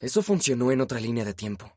Eso funcionó en otra línea de tiempo.